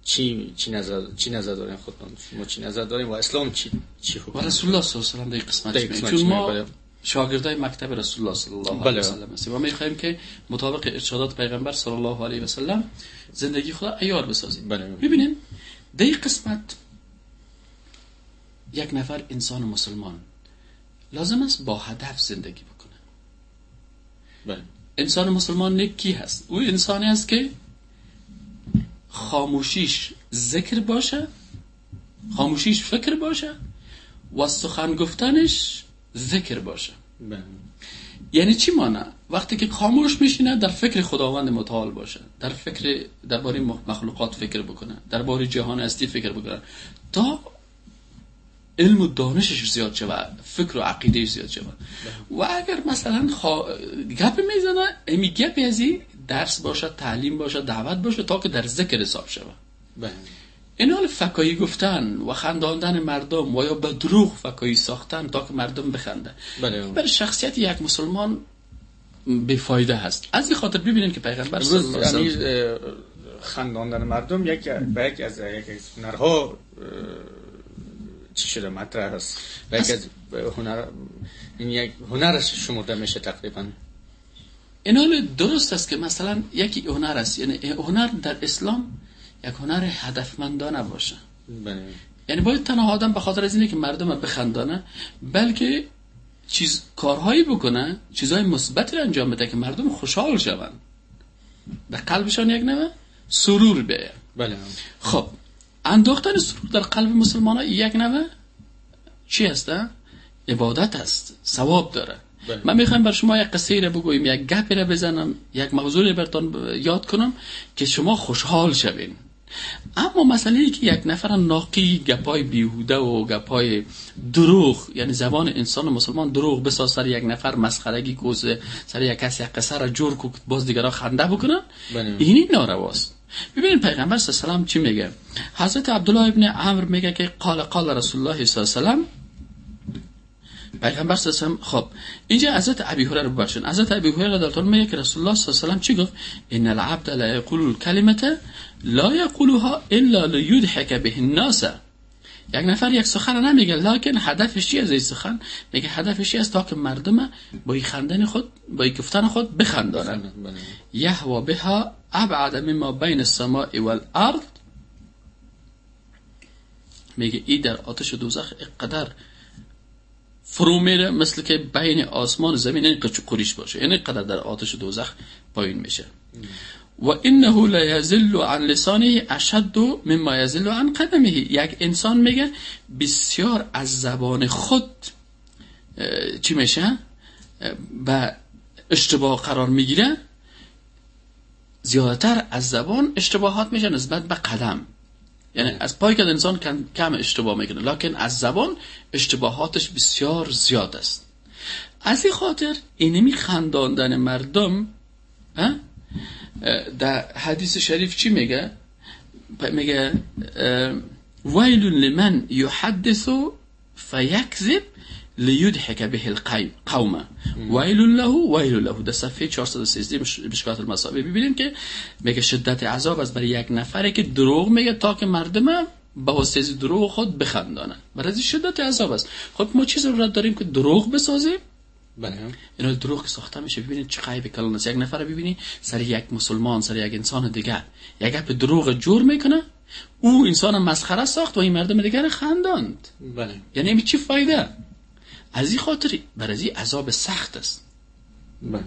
Speaker 1: چی چی نظر چی نظر داریم خودتون ما چی نظر داریم و اسلام چی چی
Speaker 2: حکم رسول الله صلی الله علیه و آله قسمت چون ما بله. شاگردای مکتب رسول الله صلی الله علیه و بله. سلم هستیم و می‌خوایم که مطابق ارشادات پیغمبر صلی الله علیه و سلم زندگی خدا ایار بسازیم بله. ببینین در قسمت یک نفر انسان مسلمان لازم است با هدف زندگی بکنه بله. انسان مسلمان نیک کی هست؟ او انسانی است که خاموشیش ذکر باشه خاموشیش فکر باشه و سخن گفتنش ذکر باشه. بله. یعنی چی مانه وقتی که خاموش میشینه در فکر خداوند متعال باشه در فکر درباره مخلوقات فکر بکنه درباره جهان هستی فکر بکنه. تا علم و دانشش زیاد شود فکر و عقیدهش زیاد شود و اگر مثلا خوا... گپ می‌زنه امی گپ ازی درس باشه تعلیم باشه دعوت باشه تا که در ذکر حساب شود بله. این حال فکایی گفتن و خنداندن مردم و یا به دروغ فکایی ساختن تا که مردم بخنده بله. بر شخصیت یک مسلمان بیفایده هست از این خاطر ببینیم که پیغمبر صلی الله علیه
Speaker 1: خنداندن مردم یک یک از یک از هنرها چی شده مطرح هست. و از هنر این یک هنرش شمرده میشه تقریبا.
Speaker 2: این درست است که مثلا یکی هنر است. یعنی هنر در اسلام یک هنر هدفمندانه باشه. بله. یعنی باید تنها آدم به خاطر از اینه که مردم بخندانه بلکه چیز کارهایی بکنه چیزهای مثبت رو انجام بده که مردم خوشحال شوند. به قلبشان یک نوه سرور بیه بله. خب انداختن سرور در قلب مسلمان ها یک نوه چی هسته؟ عبادت است ثواب داره بله. من می‌خوایم بر شما یک قصه رو بگویم یک گپی رو بزنم یک موضوع برتان یاد کنم که شما خوشحال شوین اما مسئله ای که یک نفر ناقی گپای بیهوده و گپای دروغ یعنی زبان انسان مسلمان دروغ بساز سر یک نفر مسخرگی کوزه سر یک کس یک قصه را جور که باز دیگرها خنده بکنن بله. اینی نارواست ببینید پیغمبر صلی الله چی میگه؟ حضرت عبدالله ابن عمر میگه که قال قال رسول الله صلی الله علیه و پیغمبر صلی الله خب اینجا حضرت ابی هریره ببخشید. حضرت ابی هریره در میگه که رسول الله صلی الله علیه و چی گفت؟ ان العبد لا یقول الكلمه لا یقولها الا لیضحك به الناس. یک نفر یک سخن نمیگه لکن هدفش چی از این سخن؟ میگه هدفش چی است تا که مردم با خندن خود با گفتن خود بخندانن. بله. یهوا بها ابعد مما بین السماء والارض میگه ای در آتش دوزخ اقدر فرو میره مثل که بین آسمان زمین این قریش باشه یعنی قدر در آتش دوزخ پایین میشه. و انه لا یزل عن لسانه اشد مما یزل عن قدمه. یک انسان میگه بسیار از زبان خود چی میشه؟ به اشتباه قرار می‌گیره. زیادتر از زبان اشتباهات میشه نسبت به قدم. یعنی از پای که انسان کم اشتباه می‌کنه لکن از زبان اشتباهاتش بسیار زیاد است. از این خاطر اینمی خنداندن مردم در حدیث شریف چی میگه؟ میگه ویل لمن یحدث فیکذب لیدحک به القوم. ویل له ویل له. در صفحه 413 مشکات المصابه ببینیم که میگه شدت عذاب از برای یک نفره که دروغ میگه تا که مردم به واسطه دروغ خود بخندانه برای شدت عذاب است. خب ما چی ضرورت داریم که دروغ بسازیم؟
Speaker 1: بله.
Speaker 2: اینا دروغ که ساخته میشه. ببینید چه قایب کلان است. یک نفر ببینی سر یک مسلمان سر یک انسان دیگر. یک گپ دروغ جور می‌کنه او انسان مسخره ساخت و این مردم دیگر خنداند.
Speaker 1: بله.
Speaker 2: یعنی چی فایده؟ از این خاطر برای عذاب سخت است.
Speaker 1: بله.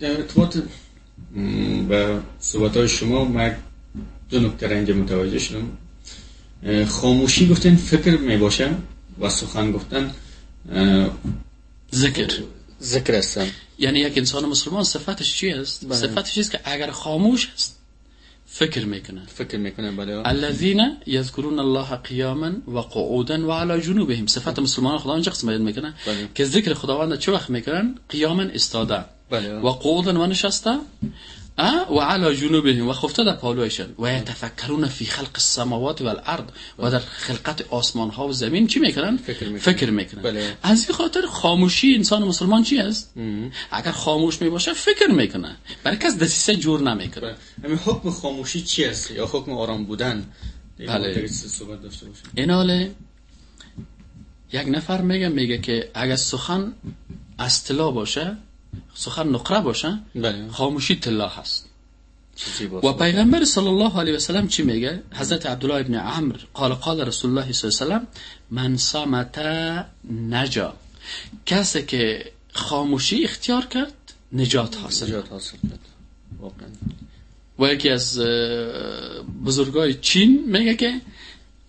Speaker 1: در ارتباط به صحبت های شما من دو نکته اینجا متوجه شدم. خاموشی گفتن فکر می باشه و سخن گفتن
Speaker 2: ذکر.
Speaker 1: ذکر هستن
Speaker 2: یعنی یک انسان مسلمان صفتش چی است؟
Speaker 1: بله.
Speaker 2: صفتش است که اگر خاموش است فکر میکنه
Speaker 1: فکر میکنه بله
Speaker 2: الذين يذكرون الله قياما وقعودا وعلى جنوبهم. صفت مسلمان خدا اینجا قسم بیان میکنه
Speaker 1: بله.
Speaker 2: که ذکر خداوند چه وقت میکنن قیاما استاده
Speaker 1: بله.
Speaker 2: و قعودا و نشسته؟ و على جنوبهم. و خفته در پالویشن و یتفکرون فی خلق السماوات والارض. و در خلقت آسمان ها و زمین چی می‌کنن؟
Speaker 1: فکر می‌کنن.
Speaker 2: فکر می‌کنن.
Speaker 1: بله.
Speaker 2: از این خاطر خاموشی انسان مسلمان چی است؟ اگر خاموش می باشه فکر می‌کنه. برای کس دسیسه جور نمی‌کنه.
Speaker 1: بله. حکم خاموشی چی است؟ یا حکم آرام بودن؟
Speaker 2: بله.
Speaker 1: صحبت داشته باشیم.
Speaker 2: این حاله یک نفر میگه میگه که اگر سخن از طلا باشه سخن نقره باشه؟
Speaker 1: بله.
Speaker 2: خاموشی طلا هست. و پیغمبر صلی الله علیه و سلم چی میگه؟ حضرت عبدالله ابن عمرو قال قال رسول الله صلی الله علیه و سلم من صامت نجا. کسی که خاموشی اختیار کرد نجات حاصل.
Speaker 1: نجات حاصل کرد. واقعا.
Speaker 2: و یکی از بزرگای چین میگه که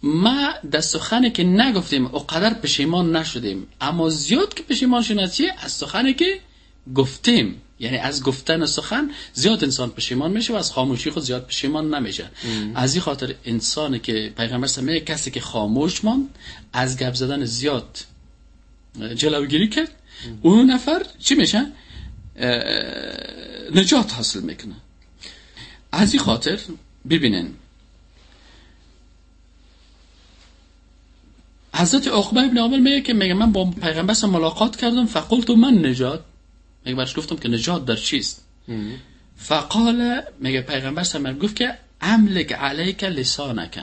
Speaker 2: ما در سخنی که نگفتیم اقدر پشیمان نشدیم اما زیاد که پشیمان شدیم از چیه؟ از سخنی که گفتیم یعنی از گفتن سخن زیاد انسان پشیمان میشه و از خاموشی خود زیاد پشیمان نمیشه. از این خاطر انسانی که پیغمبر و آله کسی که خاموش ماند از گپ زدن زیاد جلوگیری کرد. اون نفر چی میشه؟ نجات حاصل می‌کنه. از این خاطر ببینین حضرت عقبه ابن عامر میگه که میگه من با پیغمبر و ملاقات کردم فقلت من نجات. میگه برش گفتم که نجات در چیست؟ فقال میگه پیغمبر و گفت که املک علیک لسانک.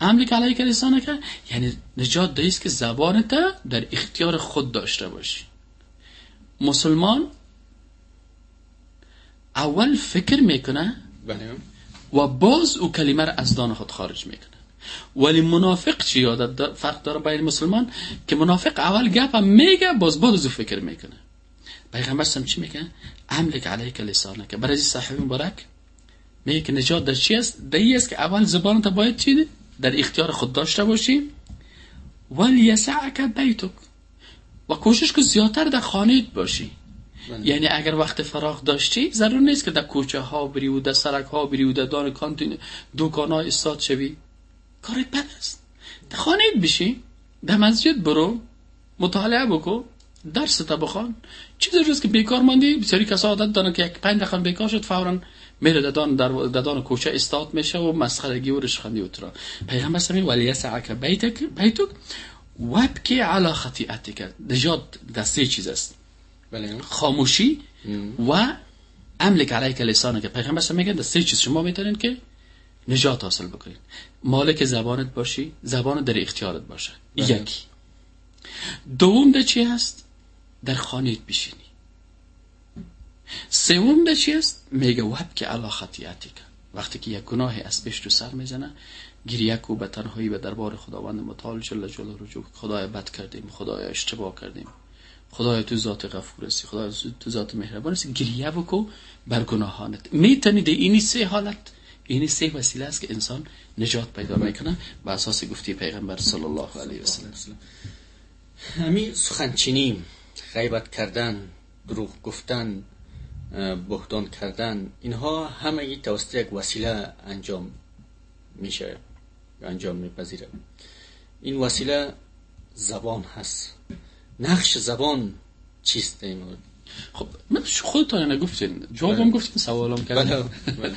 Speaker 2: املک علیک لسانک یعنی نجات دایست که زبانت در اختیار خود داشته باشی. مسلمان اول فکر می‌کنه
Speaker 1: بله.
Speaker 2: و باز او کلمه را از دان خود خارج می‌کنه. ولی منافق چی یادت فرق داره بین مسلمان؟ که منافق اول گپ میگه باز باز او فکر می‌کنه. پیغمبر سم چی میگه؟ املک علیک لسانک. برای این صحابی مبارک؟ میگه که نجات در چی است؟ در است که اول زبانت باید چی؟ در اختیار خود داشته باشی. ولی یسعک بیتک. و کوشش که زیادتر در خانه باشی. یعنی اگر وقت فراغ داشتی ضرور نیست که در کوچه ها بری و در سرک ها بری و در دان کانتین دکان ها استاد شوی. کار بد است. در خانه بشی در مسجد برو مطالعه بکن. درس تا بخوان. چی ضرور است که بیکار ماندی بسیاری کسا عادت دارن که یک پنج دقیقه بیکار شد فورا میره ددان در ددان کوچه استاد میشه و مسخرگی و رشخندی و ترا. پیغمبر سمی ولی یسعک بیتک بیتک وابکی علی خطیئتک نجات در سه چیز است.
Speaker 1: بله.
Speaker 2: خاموشی و املک علیک لسانه که پیغمبر میگه در سه چیز. شما می‌تونین که نجات حاصل بکنید. مالک زبانت باشی زبان در اختیارت باشه.
Speaker 1: بله.
Speaker 2: یکی. دوم ده چی هست؟ در خانیت بشینی. سوم ده چی هست میگه وحب که علا خطیعتی کن وقتی که یک گناهی از پیش تو سر می‌زنه گریه کو به تنهایی به دربار خداوند متعال جل جلاله رجوع. خدای بد کردیم خدای اشتباه کردیم. خدای تو ذات غفور هستی خدای تو ذات مهربان هستی گریه بکو بر گناهانت. می‌تونید اینی سه حالت. اینی سه وسیله است که انسان نجات پیدا می‌کنه. بر اساس گفتی پیغمبر صلی الله علیه و سلم.
Speaker 1: همین سخنچینی غیبت کردن دروغ گفتن بهتان کردن اینها همه توسط یک وسیله انجام میشه انجام میپذیره. این وسیله زبان هست. نقش زبان چیست این مورد؟
Speaker 2: خب من خودتان نگفتین. جوابم
Speaker 1: بله.
Speaker 2: گفتین سوالم
Speaker 1: بله
Speaker 2: کردین
Speaker 1: بله.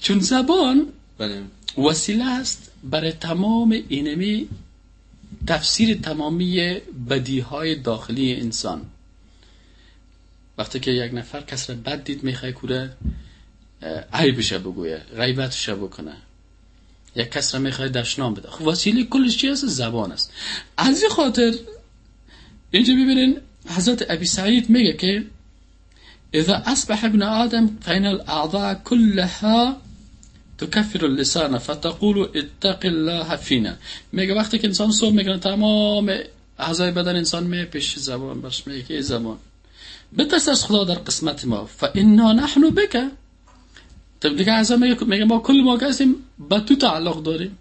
Speaker 2: چون زبان
Speaker 1: بله.
Speaker 2: وسیله است برای تمام اینمی تفسیر تمامی بدیهای داخلی انسان. وقتی که یک نفر کس را بد دید می‌خوای کوره عیبش بگویه غیبتش بکنه. یک کس را می‌خواد دشنام بده. خب وسیله کلش چی هست زبان است. از این خاطر اینجا ببینین حضرت ابی سعید میگه که اذا اصبح ابن آدم فإن الاعضاء كلها تكفر اللسان فتقول اتق الله فينا. میگه وقتی که انسان صبح می‌کنه تمام اعضای بدن انسان می پیش زبان برش میگه که زبان. بترس از خدا در قسمت ما. فانا نحن بك طب دیگه اعضا میگه ما کل ما کسیم به تو تعلق داریم.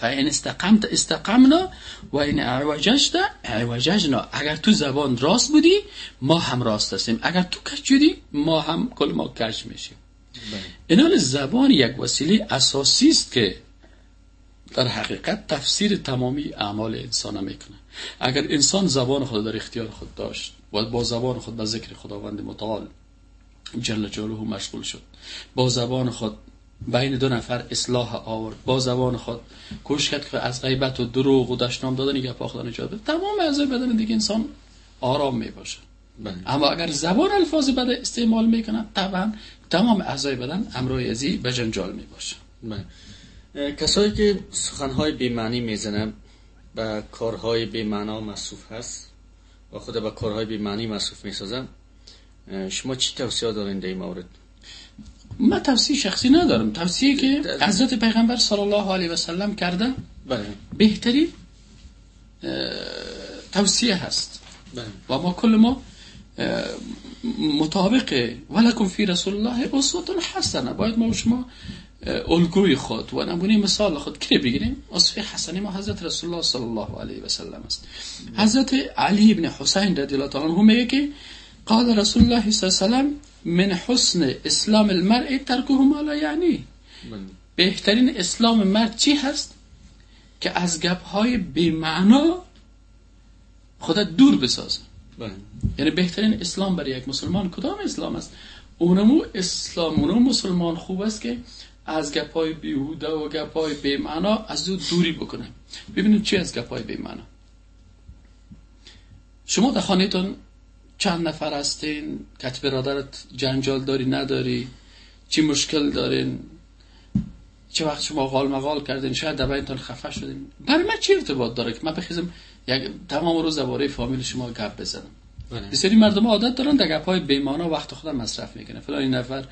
Speaker 2: فإن استقمت استقمنا و این اعوججت اعوججنا. اگر تو زبان راست بودی ما هم راست هستیم. اگر تو کج شدی ما هم کل ما کج میشیم. اینال زبان یک وسیله اساسی است که در حقیقت تفسیر تمامی اعمال انسان می‌کنه اگر انسان زبان خود در اختیار خود داشت و با زبان خود به ذکر خداوند متعال جل جلاله مشغول شد با زبان خود بین دو نفر اصلاح آورد با زبان خود کوشش کرد که از غیبت و دروغ و دشنام دادن گپ خدا نجات بده تمام اعضای بدن دیگه انسان آرام می باشه بله. اما اگر زبان الفاظ بده استعمال می‌کنه طبعا تمام اعضای بدن امروی ازی به جنجال می باشه
Speaker 1: بله. کسایی که سخنهای بیمعنی می‌زنن به کارهای بیمعنا مصروف هست و خود به کارهای بیمعنی مصروف می‌سازن شما چی توصیه دارین در این مورد
Speaker 2: ما توصیه شخصی ندارم توصیه که حضرت پیغمبر صلی الله علیه و سلم کرده بله. بهتری توصیه هست بله. و ما کل ما مطابق ولکم فی رسول الله اسوه حسنه. باید ما شما الگوی خود و نمونه مثال خود که بگیریم؟ اصفه حسنی ما حضرت رسول الله صلی الله علیه و سلم است. حضرت علی ابن حسین رضی الله تعالی عنه میگه که قال رسول الله صلی الله علیه و سلم من حسن اسلام المرء ترکه ما لا یعنی. بهترین اسلام مرد چی هست؟ که از گپ های بی‌معنا خودت دور بسازه. بله. یعنی بهترین اسلام برای یک مسلمان کدام اسلام است؟ اونمو اسلام اونمو مسلمان خوب است که از گپای بیهوده و گپای بیمعنا از او دوری بکنه. ببینید چی از گپای بیمعنا. شما در خانهتون چند نفر هستین؟ کت برادرت جنجال داری نداری؟ چی مشکل دارین؟ چه وقت شما غال مغال کردین شاید در بینتون خفه شدین. برای من چی ارتباط داره که من بخیزم یک تمام روز درباره فامیل شما گپ بزنم؟ بله. بسیاری مردم عادت دارن در گپ های بیمانا وقت خودم مصرف می‌کنه فلان نفر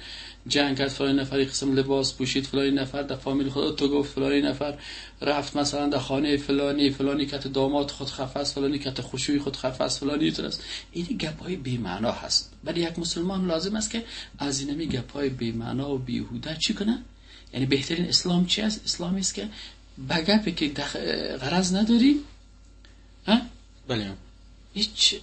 Speaker 2: جنگ کرد فلان نفر قسم لباس پوشید فلان نفر در فامیل خود تو گفت فلان نفر رفت مثلا در خانه فلانی فلانی کت داماد خود خفه است فلانی کت خشوعی خود خفه است فلانی تو است. این گپ های بی معنا هست. برای یک مسلمان لازم است که از این می گپ های بی معنا و بیهوده چی کنه؟ یعنی بهترین اسلام چی است اسلامی است که به گپی که غرض نداری ها؟
Speaker 1: بله.
Speaker 2: هیچ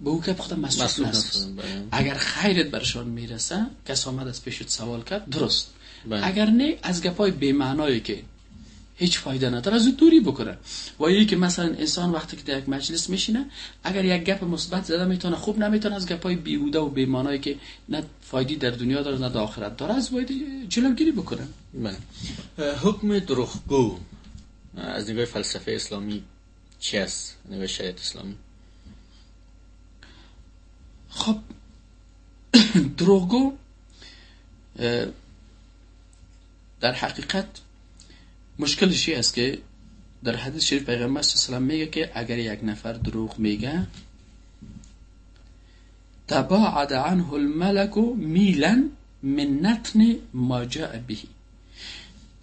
Speaker 2: به او که بخدا مسئول هست بله. اگر خیرت برشان می‌رسه کس آمد از پیشت سوال کرد درست. بله. اگر نه از گپای بیمعنایی که هیچ فایده نداره. از دوری بکنه. و یکی که مثلا انسان وقتی که در یک مجلس میشینه اگر یک گپ مثبت زده می‌تونه خوب نمی‌تونه از گپای بیهوده و بیمانایی که نه فایدی در دنیا داره نه در آخرت داره از باید جلوگیری بکنه.
Speaker 1: بله. حکم دروغگو. از نگاه فلسفه اسلامی چی است؟ نگاه شریعت اسلامی.
Speaker 2: خب دروغگو در حقیقت مشکلش است که در حدیث شریف پیغمبر صلی الله میگه که اگر یک نفر دروغ میگه تباعد عنه الملك میلا من نتن ما جاء به.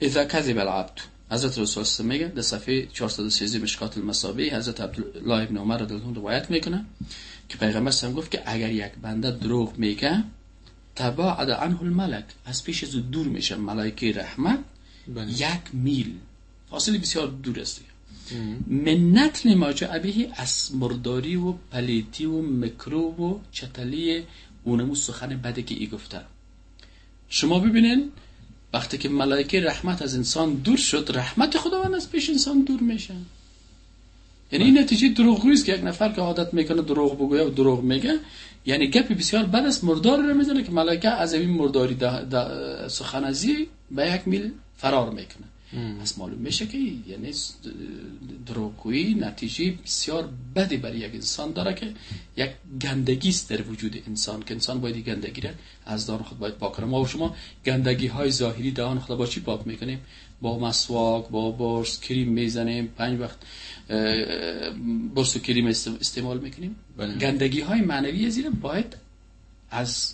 Speaker 2: اذا كذب العبد. حضرت رسول الله میگه در صفحه 413 مشکات المصابی حضرت عبدالله ابن عمر رضی الله روایت می‌کنه که پیغمبر هم گفت که اگر یک بنده دروغ میگه تباعد عنه الملک. از پیش از دور میشه. ملائکه رحمت بله. یک میل. فاصله بسیار دور است. منت ما جاء از مرداری و پلیتی و مکروب و چتلی اونمو سخن بده که ای گفته. شما ببینین وقتی که ملائکه رحمت از انسان دور شد رحمت خداوند از پیش انسان دور میشه. یعنی این نتیجه دروغگویی است که یک نفر که عادت می‌کنه دروغ بگویه و دروغ میگه یعنی گپی بسیار بد است. مردار رو می‌زنه که ملائکه از این مرداری سخنازی به یک میل فرار می‌کنه. پس معلوم میشه که یعنی دروغگویی نتیجه بسیار بدی برای یک انسان داره که یک گندگی است در وجود انسان که انسان باید گندگی را از دان خود باید پاک کنه. ما و شما گندگی های ظاهری دهان خود با چی پاک می‌کنیم. با مسواک با برس کریم می‌زنیم. پنج وقت برس و کریم استعمال می‌کنیم. بله. گندگی های معنوی زیر باید از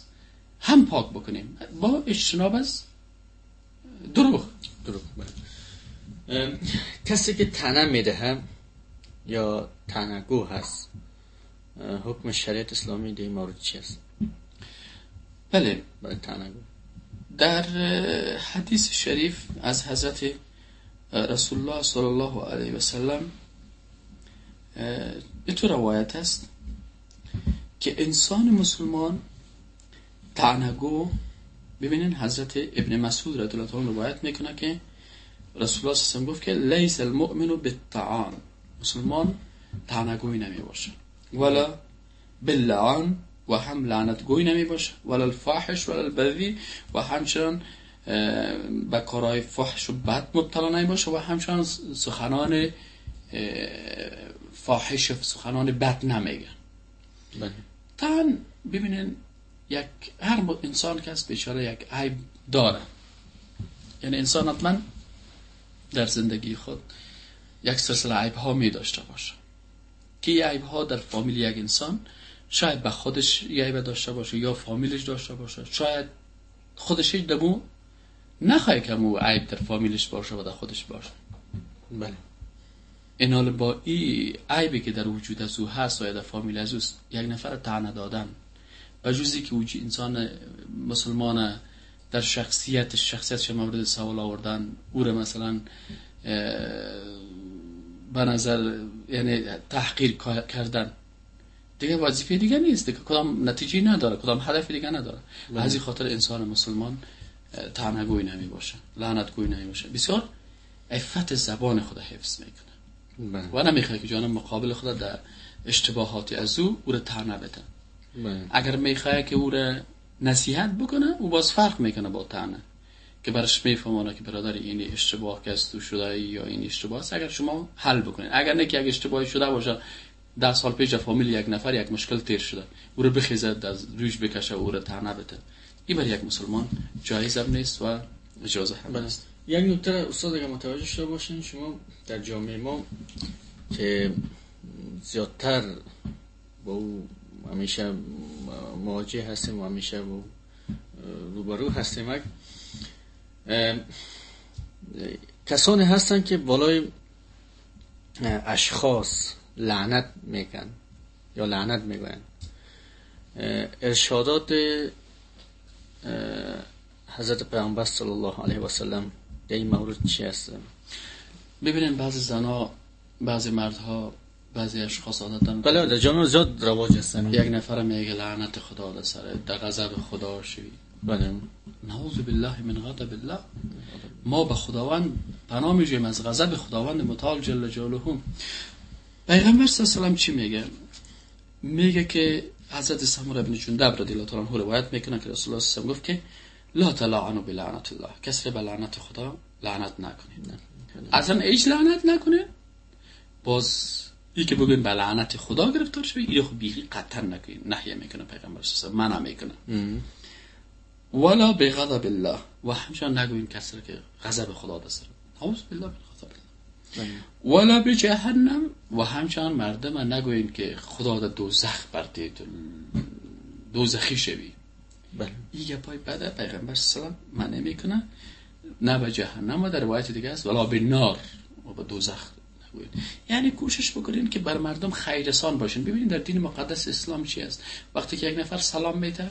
Speaker 2: هم پاک بکنیم. با اجتناب از دروغ.
Speaker 1: دروغ بله. کسی که تنه میده یا تنگو هست حکم شریعت اسلامی در مورد چی است؟
Speaker 2: بله.
Speaker 1: برای تنگو.
Speaker 2: در حدیث شریف از حضرت رسول الله صلی الله علیه و سلم به تو روایت است که انسان مسلمان تعنگو ببینین حضرت ابن مسعود رضی الله عنه روایت می‌کنه که رسول الله صلی گفت که لیس المؤمن بالطعان مسلمان تعنگوی نمی باشه ولا باللعان و هم لعنت گوی نمی باشه ولا الفاحش ولا البذی و همچنان به کارهای فحش و بد مبتلا نمی باشه و همچنان سخنان فاحش و سخنان بد نمیگه. بله. تن ببینین یک هر انسان که است بیچاره یک عیب داره. یعنی انسان حتما در زندگی خود یک سلسله عیب ها می داشته باشه. که عیب ها در فامیل یک انسان شاید به خودش عیب داشته باشه یا فامیلش داشته باشه. شاید خودش دمو نخواهی که مو عیب در فامیلش باشه و در خودش باشه.
Speaker 1: بله.
Speaker 2: این حال با این عیبی که در وجود از او هست و در فامیل از اوست یک نفر تعنه دادن. و جزی که وجود انسان مسلمان در شخصیت شخصیتش مورد سوال آوردن او را مثلا به نظر یعنی تحقیر کردن. دیگه وظیفه دیگه نیست. دیگه کدام نتیجه نداره کدام هدف دیگه نداره. بله. از این خاطر انسان مسلمان تنگوی نمی باشه لعنت گوی نمی باشه. بسیار عفت زبان خود حفظ می‌کنه. بله. و نمی‌خواد که جانم مقابل خود در اشتباهاتی از او او را تنه بده بله. اگر می‌خواه که او را نصیحت بکنه او باز فرق می‌کنه با تنه. که برش میفهمانه که برادر این اشتباه که از تو شده یا این اشتباه است. اگر شما حل بکنید. اگر نه که اگه اشتباهی شده باشه ده سال پیش فامیل یک نفر یک مشکل تیر شده. او رو بخیزد از روش بکشه او رو تنه بده. این برای یک مسلمان جایز هم نیست و اجازه هم نیست.
Speaker 1: یک نکته استاد اگر متوجه شده باشین شما در جامعه ما که زیادتر با او همیشه مواجه هستیم و همیشه روبرو هستیم. کسانی هستن که بالای اشخاص لعنت میگن یا لعنت میگن ارشادات حضرت پیامبر صلی الله علیه و سلم در این مورد چی هست
Speaker 2: ببینین بعضی زنها بعضی مردها بعضی اشخاص عادتن
Speaker 1: بله در جامعه زیاد رواج هستن.
Speaker 2: یک نفر میگه لعنت خدا در سر در غضب خدا شوی.
Speaker 1: بله.
Speaker 2: نعوذ بالله من غضب الله. ما به خداوند پناه میجویم از غضب خداوند متعال جل جلاله. پیغمبر صلی الله چی میگه؟ میگه که حضرت سمور ابن جندب رضی الله تعالی عنه روایت می‌کنه که رسول الله صلی گفت که لا تلعنوا بلعنت الله. کسی به لعنت خدا لعنت نکنید. اصلا هیچ لعنت نکنه. باز ای که بگوین به لعنت خدا گرفتار شوی این خب بیخی قطعا نکنید نحیه می‌کنه پیغمبر صلی الله منع می‌کنه. ولا به غضب الله. و همچنان نگوین کسی که غضب خدا دست نعوذ بالله من غضب الله ولا به جهنم. و همچنان مردم نگوین که خدا در دوزخ برده دوزخی شوی. بله. این پای بده پیغمبر صلی الله منع می‌کنه. نه به جهنم و در روایت دیگه است. ولا به نار. و به دوزخ. یعنی کوشش بکنین که بر مردم خیرسان باشین. ببینید در دین مقدس اسلام چی است؟ وقتی که یک نفر سلام میده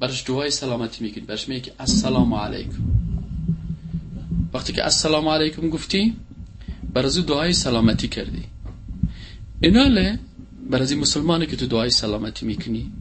Speaker 2: برش دعای سلامتی می‌کنی برش میگه السلام علیکم. وقتی که السلام علیکم گفتی بر از دعای سلامتی کردی. ایناله بر از مسلمانی که تو دعای سلامتی می‌کنی